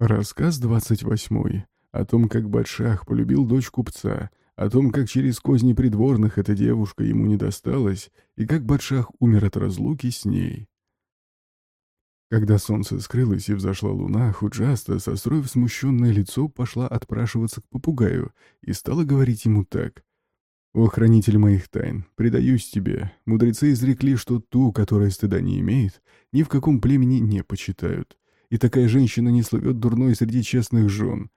Рассказ 28. О том, как Батшах полюбил дочь купца, о том, как через козни придворных эта девушка ему не досталась, и как Батшах умер от разлуки с ней. Когда солнце скрылось и взошла луна, Худжаста, состроив смущенное лицо, пошла отпрашиваться к попугаю и стала говорить ему так. «О, хранитель моих тайн, предаюсь тебе. Мудрецы изрекли, что ту, которая стыда не имеет, ни в каком племени не почитают и такая женщина не слывет дурной среди честных жен.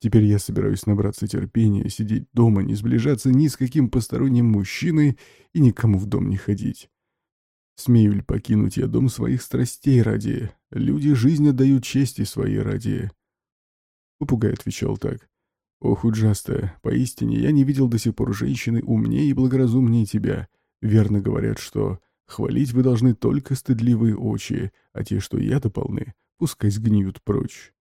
Теперь я собираюсь набраться терпения, сидеть дома, не сближаться ни с каким посторонним мужчиной и никому в дом не ходить. Смею ли покинуть я дом своих страстей ради? Люди жизнь отдают чести своей ради. Попугай отвечал так. «Ох, Уджаста, поистине я не видел до сих пор женщины умнее и благоразумнее тебя. Верно говорят, что хвалить вы должны только стыдливые очи, а те, что яда полны, пускай сгниют прочь.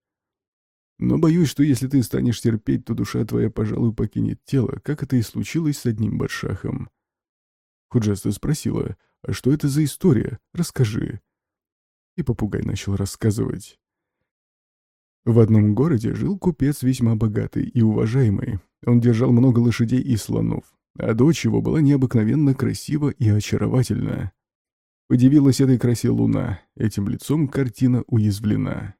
Но боюсь, что если ты станешь терпеть, то душа твоя, пожалуй, покинет тело, как это и случилось с одним Батшахом. Худжаста спросила, а что это за история? Расскажи. И попугай начал рассказывать. В одном городе жил купец весьма богатый и уважаемый. Он держал много лошадей и слонов, а дочь его была необыкновенно красива и очаровательна. Удивилась этой красе луна, этим лицом картина уязвлена.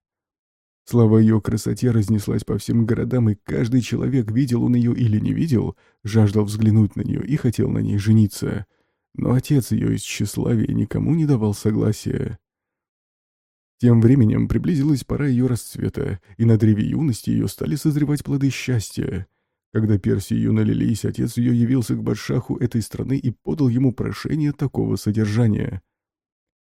Слава ее красоте разнеслась по всем городам, и каждый человек, видел он ее или не видел, жаждал взглянуть на нее и хотел на ней жениться. Но отец ее из тщеславия никому не давал согласия. Тем временем приблизилась пора ее расцвета, и на древе юности ее стали созревать плоды счастья. Когда перси ее налились, отец ее явился к Бадшаху этой страны и подал ему прошение такого содержания.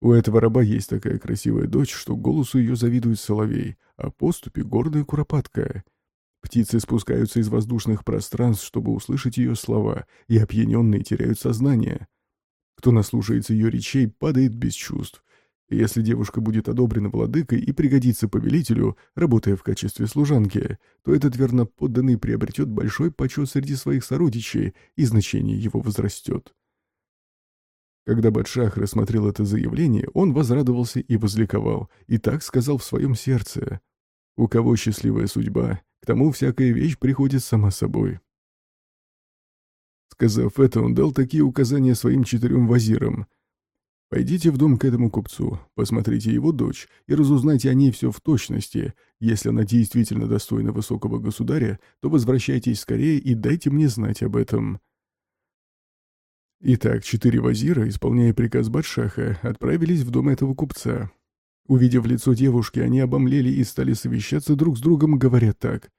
У этого раба есть такая красивая дочь, что голосу ее завидует соловей, а поступи гордая куропатка. Птицы спускаются из воздушных пространств, чтобы услышать ее слова, и опьяненные теряют сознание. Кто наслушается ее речей, падает без чувств. если девушка будет одобрена владыкой и пригодится повелителю, работая в качестве служанки, то этот верноподданный приобретет большой почет среди своих сородичей, и значение его возрастет. Когда Батшах рассмотрел это заявление, он возрадовался и возликовал, и так сказал в своем сердце. «У кого счастливая судьба, к тому всякая вещь приходит сама собой». Сказав это, он дал такие указания своим четырем вазирам. «Пойдите в дом к этому купцу, посмотрите его дочь и разузнайте о ней все в точности. Если она действительно достойна высокого государя, то возвращайтесь скорее и дайте мне знать об этом». Итак, четыре вазира, исполняя приказ Батшаха, отправились в дом этого купца. Увидев лицо девушки, они обомлели и стали совещаться друг с другом, говоря так.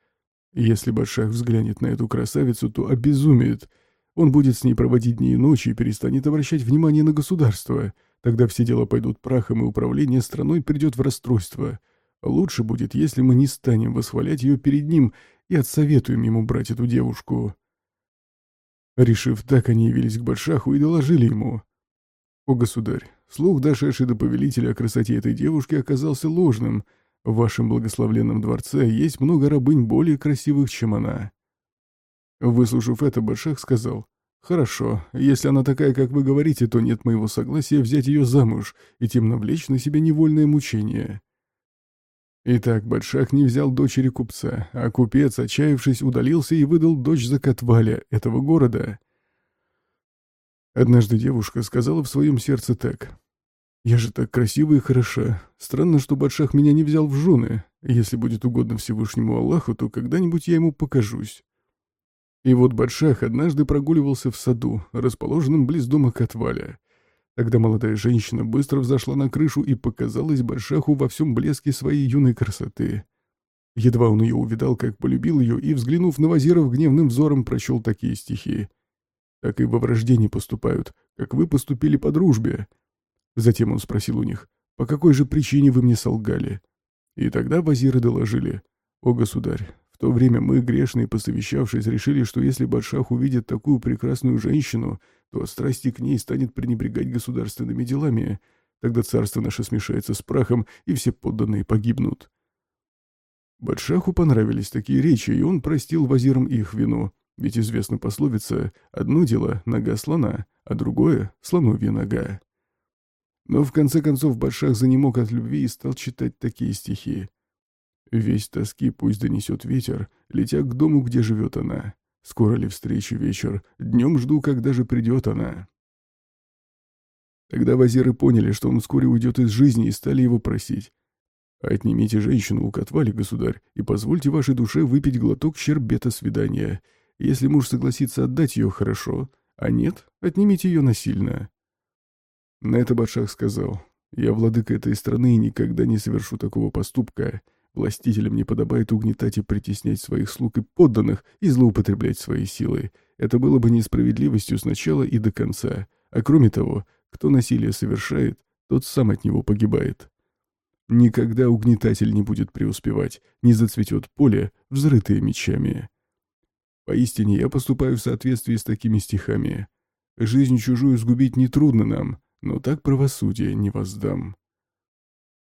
Если Батшах взглянет на эту красавицу, то обезумеет. Он будет с ней проводить дни и ночи и перестанет обращать внимание на государство. Тогда все дела пойдут прахом, и управление страной придет в расстройство. Лучше будет, если мы не станем восхвалять ее перед ним и отсоветуем ему брать эту девушку. Решив так, они явились к Батшаху и доложили ему. «О, государь, слух, дошедший до повелителя о красоте этой девушки, оказался ложным. В вашем благословленном дворце есть много рабынь более красивых, чем она». Выслушав это, Батшах сказал, «Хорошо, если она такая, как вы говорите, то нет моего согласия взять ее замуж и тем навлечь на себя невольное мучение». Итак, Батшах не взял дочери купца, а купец, отчаявшись, удалился и выдал дочь за Катваля, этого города. Однажды девушка сказала в своем сердце так. «Я же так красива и хороша. Странно, что Батшах меня не взял в жены. Если будет угодно Всевышнему Аллаху, то когда-нибудь я ему покажусь». И вот Батшах однажды прогуливался в саду, расположенном близ дома Катваля. Тогда молодая женщина быстро взошла на крышу и показалась Баршаху во всем блеске своей юной красоты. Едва он ее увидал, как полюбил ее, и, взглянув на Вазиров гневным взором, прочел такие стихи. «Так и во враждении поступают, как вы поступили по дружбе». Затем он спросил у них, «По какой же причине вы мне солгали?» И тогда Вазиры доложили, «О, государь, то время мы, грешные, посовещавшись, решили, что если Батшах увидит такую прекрасную женщину, то от страсти к ней станет пренебрегать государственными делами. Тогда царство наше смешается с прахом, и все подданные погибнут. Батшаху понравились такие речи, и он простил вазирам их вину. Ведь известна пословица «одно дело — нога слона, а другое — слоновья нога». Но в конце концов Батшах занемог от любви и стал читать такие стихи. Весь тоски пусть донесет ветер, летя к дому, где живет она. Скоро ли встреча вечер? Днем жду, когда же придет она. Тогда вазиры поняли, что он вскоре уйдет из жизни, и стали его просить. «Отнимите женщину у Котвали, государь, и позвольте вашей душе выпить глоток щербета свидания. Если муж согласится отдать ее, хорошо, а нет, отнимите ее насильно». На это Батшах сказал, «Я владыка этой страны и никогда не совершу такого поступка. Властителям не подобает угнетать и притеснять своих слуг и подданных и злоупотреблять своей силой. Это было бы несправедливостью с начала и до конца. А кроме того, кто насилие совершает, тот сам от него погибает. Никогда угнетатель не будет преуспевать, не зацветет поле, взрытые мечами. Поистине я поступаю в соответствии с такими стихами. Жизнь чужую сгубить нетрудно нам, но так правосудие не воздам.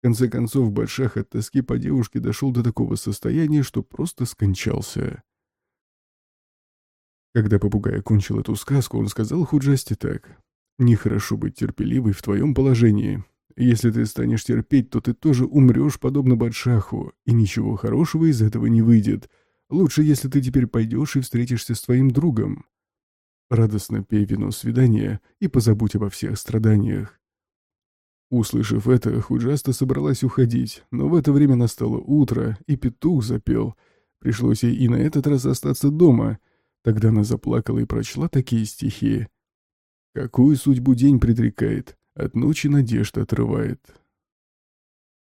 Конце концов, Большах от тоски по девушке дошел до такого состояния, что просто скончался. Когда попугай окончил эту сказку, он сказал Худжасти так. «Нехорошо быть терпеливой в твоем положении. Если ты станешь терпеть, то ты тоже умрешь, подобно Бадшаху, и ничего хорошего из этого не выйдет. Лучше, если ты теперь пойдешь и встретишься с твоим другом. Радостно пей вино свидания и позабудь обо всех страданиях. Услышав это, Худжаста собралась уходить, но в это время настало утро, и петух запел. Пришлось ей и на этот раз остаться дома. Тогда она заплакала и прочла такие стихи. «Какую судьбу день предрекает, от ночи надежда отрывает,